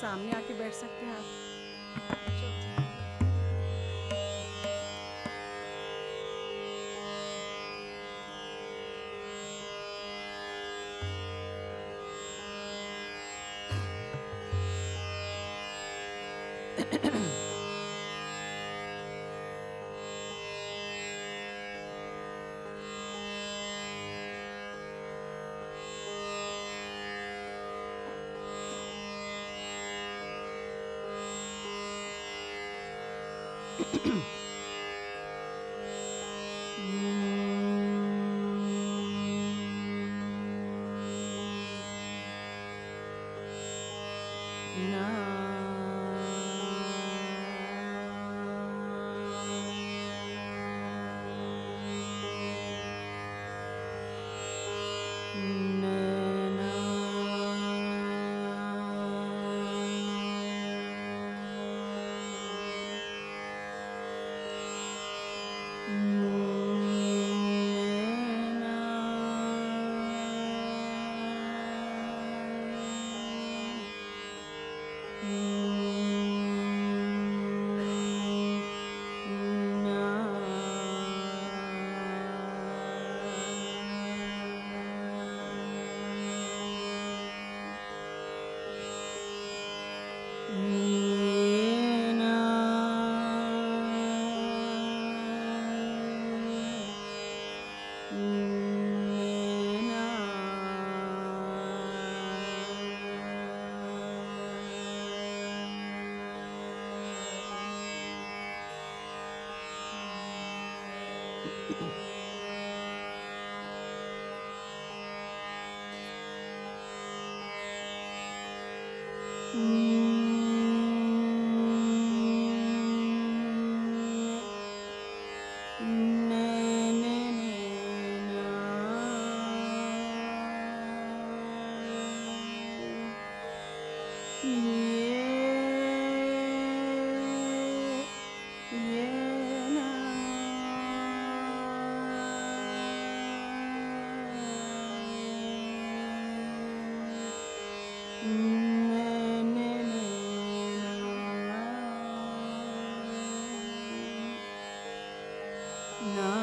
सामने आके बैठ सकते हैं आप। Hum. No.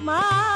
My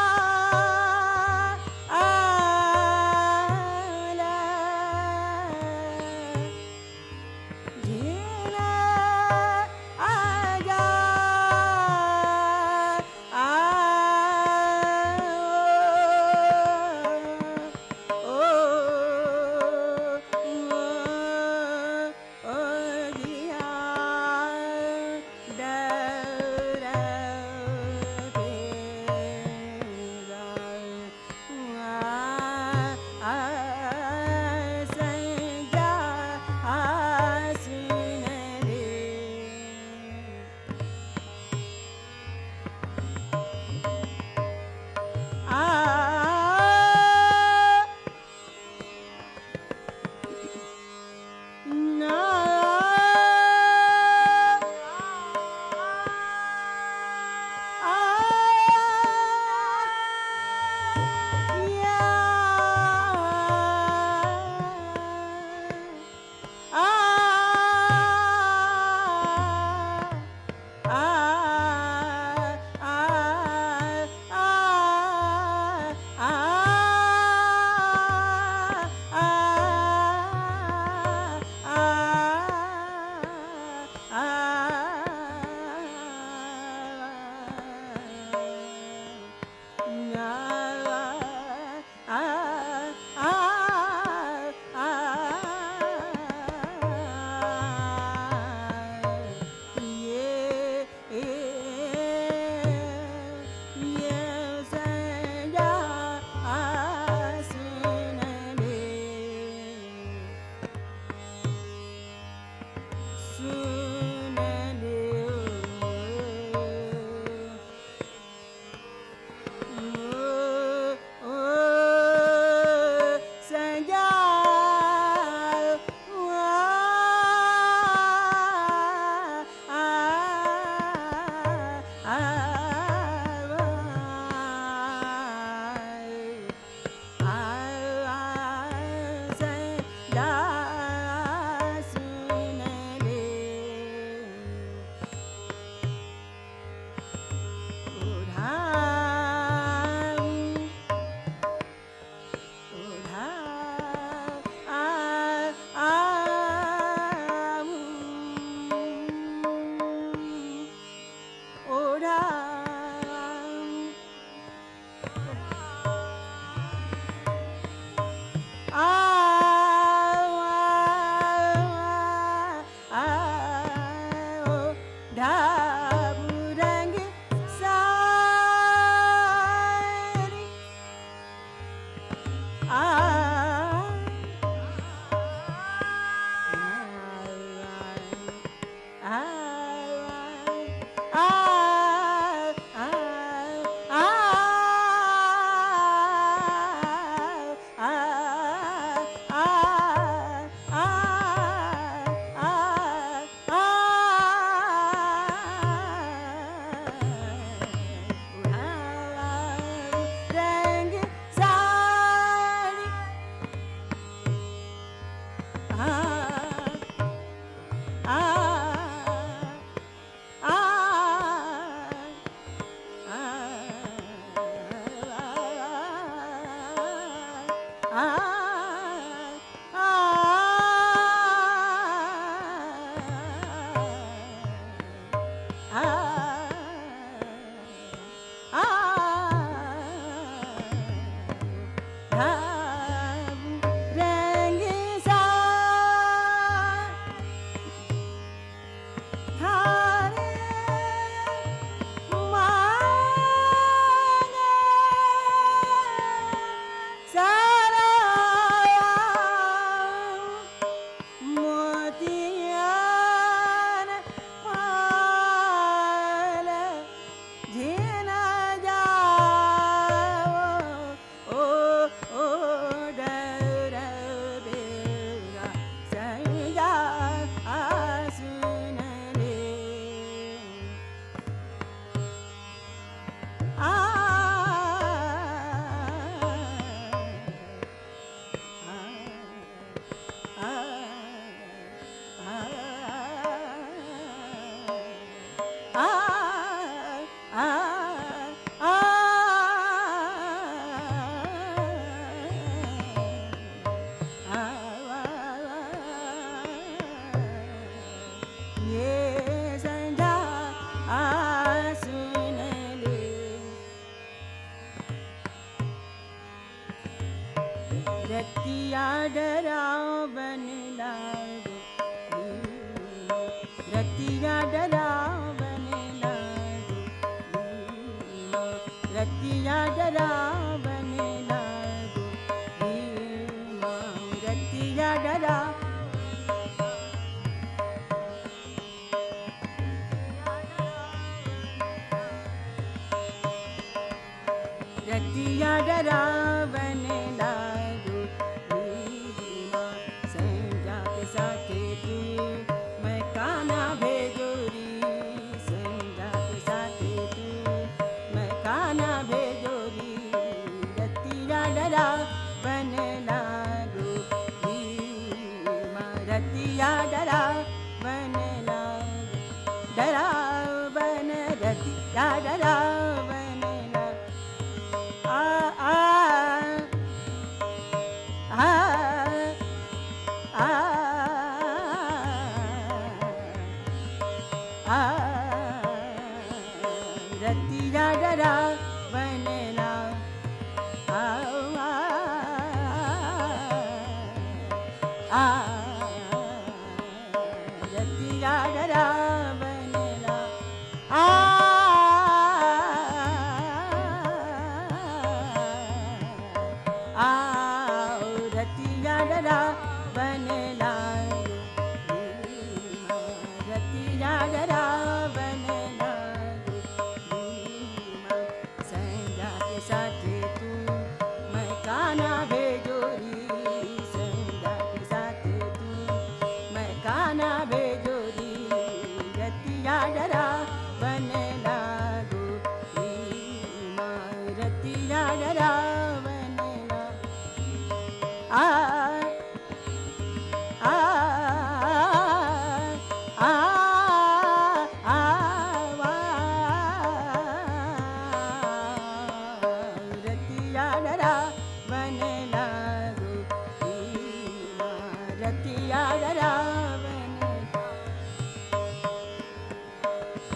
Lord. Hi. Ratia डरा बनला आ आ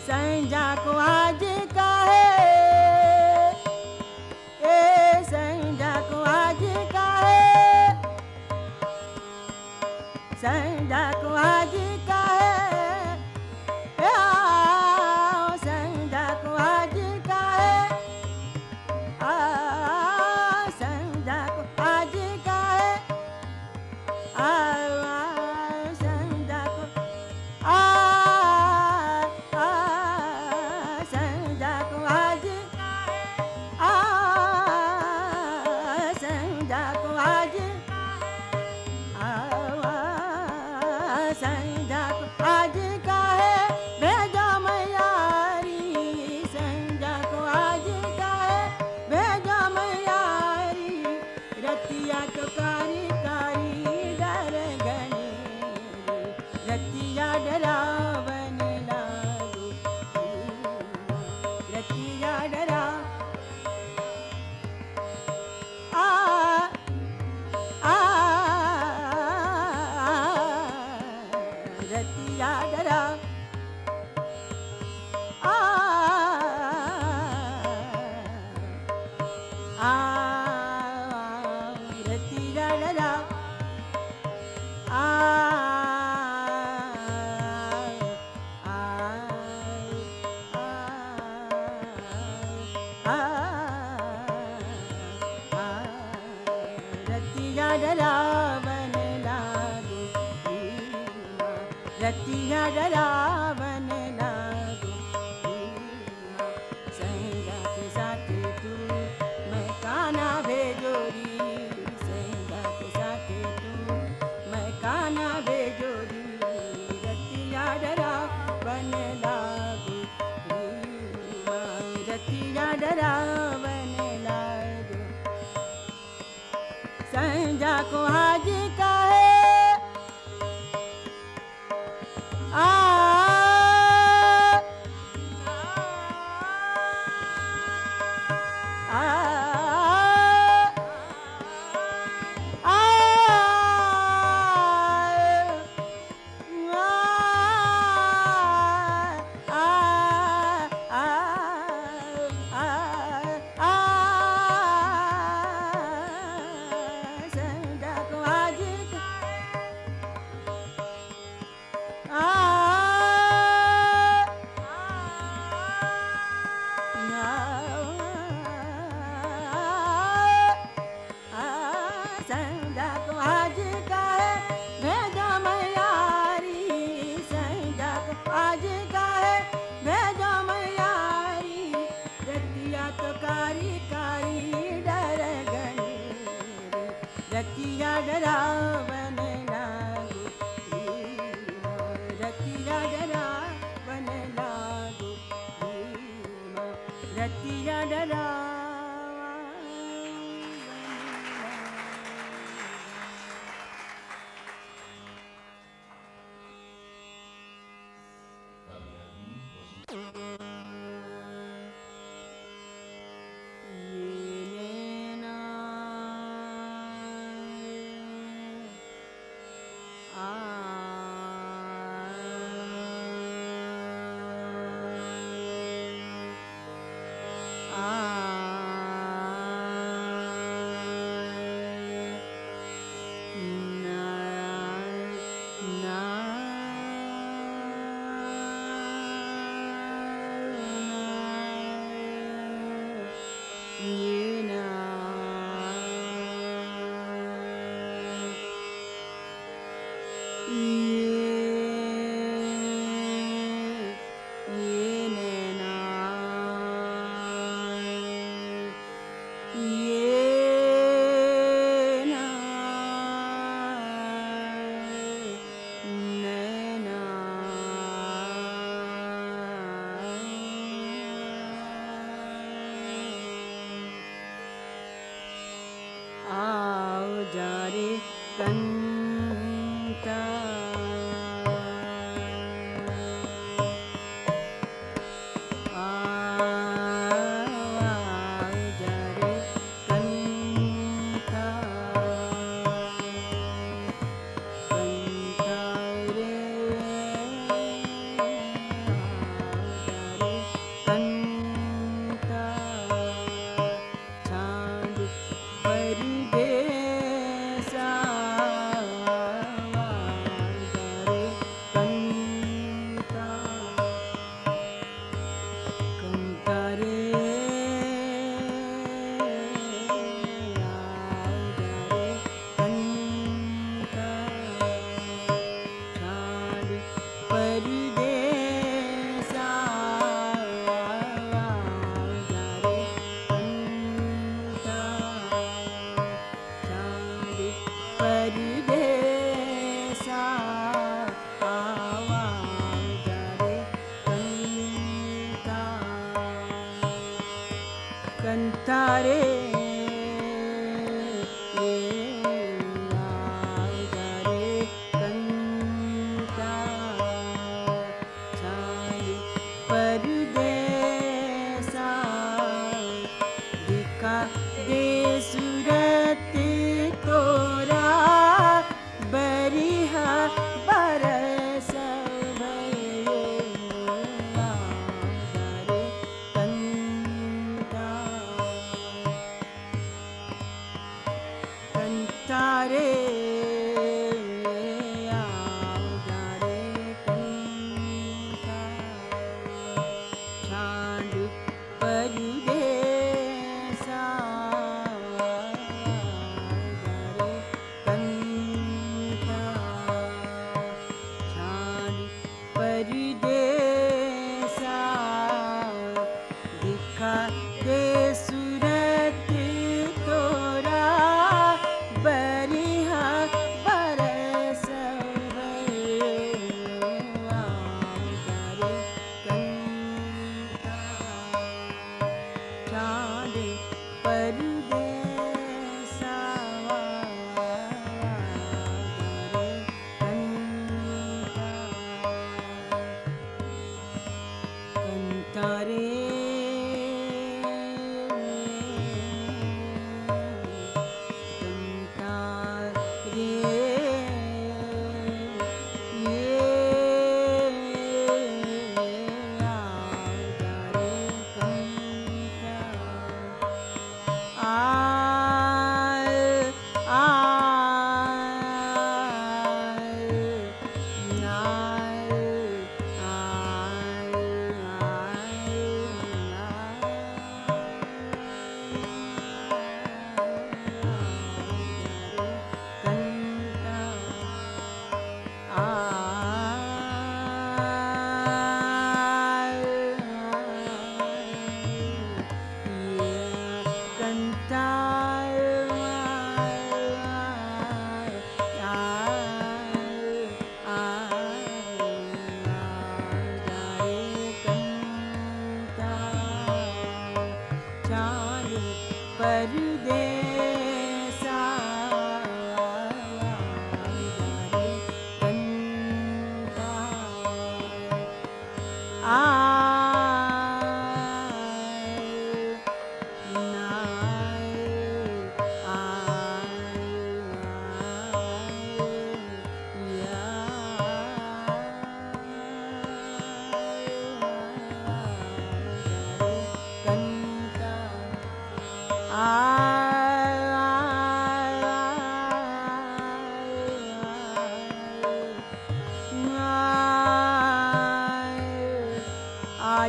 संजा को आज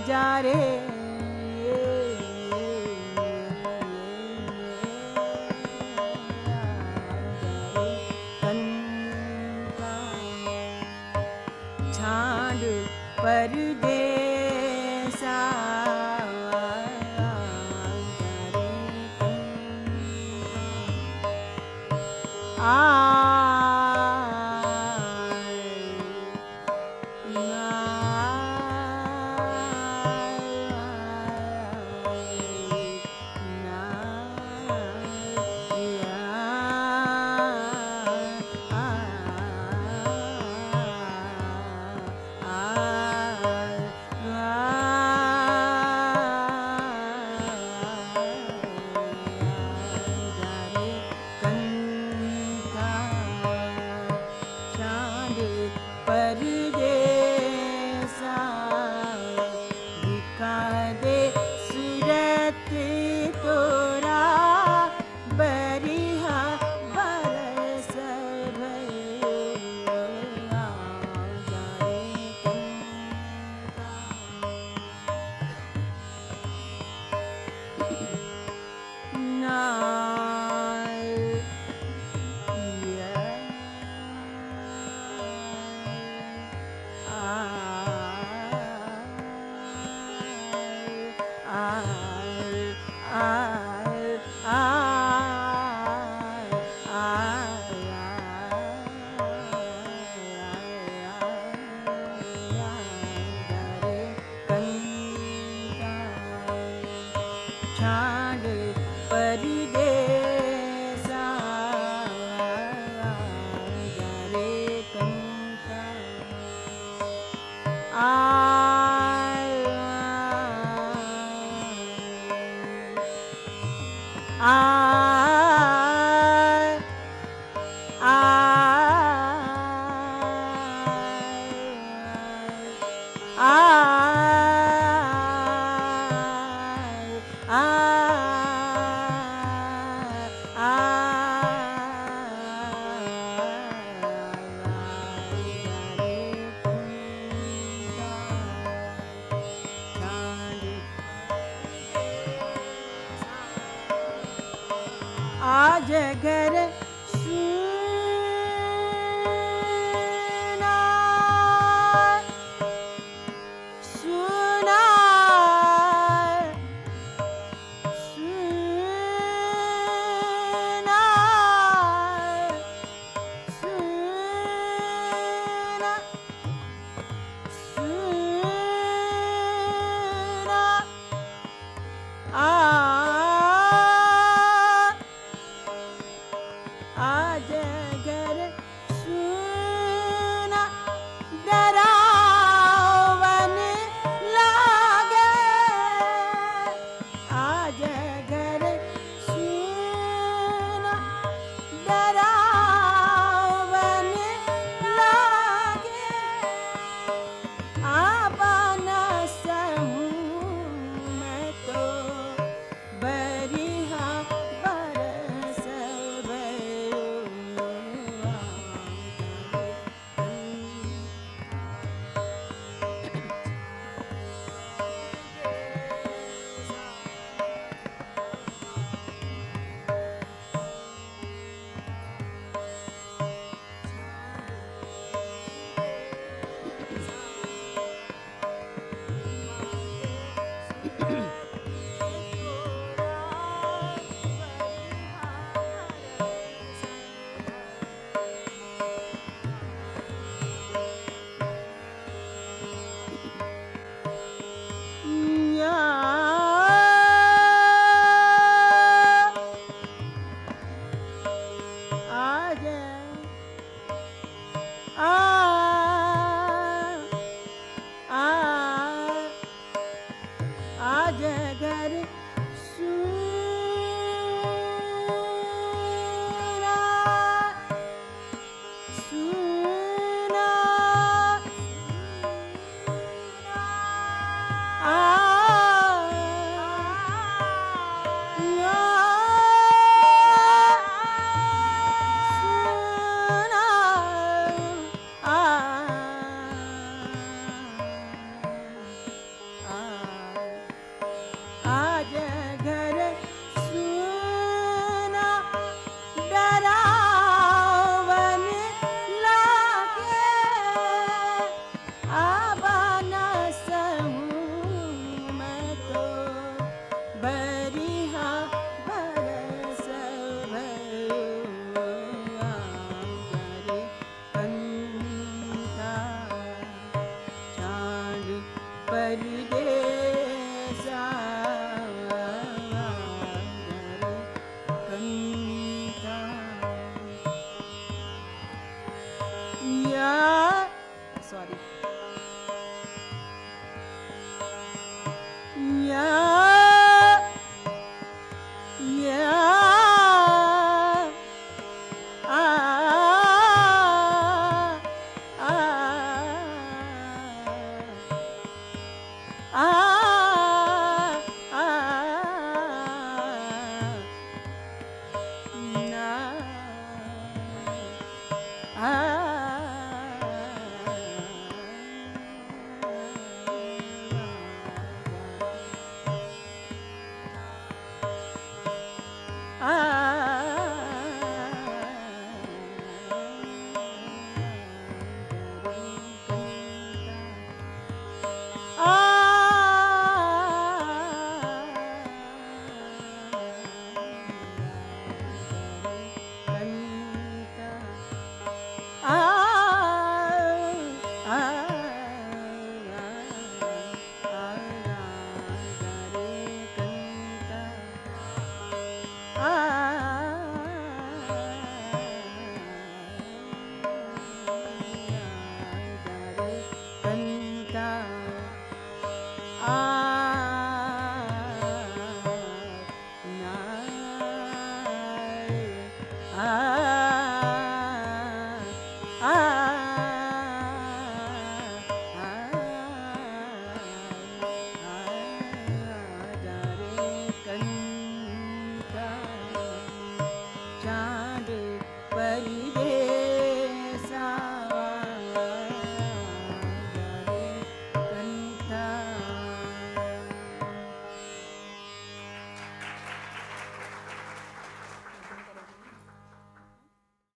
जा रे आज घर